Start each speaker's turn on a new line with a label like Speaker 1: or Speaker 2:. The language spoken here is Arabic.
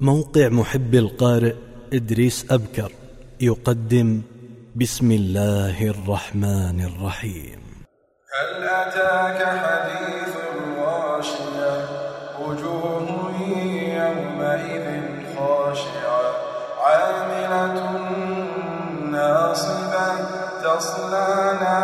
Speaker 1: موقع محب القارئ إدريس أبكر يقدم بسم الله الرحمن الرحيم.
Speaker 2: هل أتاك حديث الغاشية؟ وجوه يومئذ خاشعة. عاملة ناصبة تصلى نارا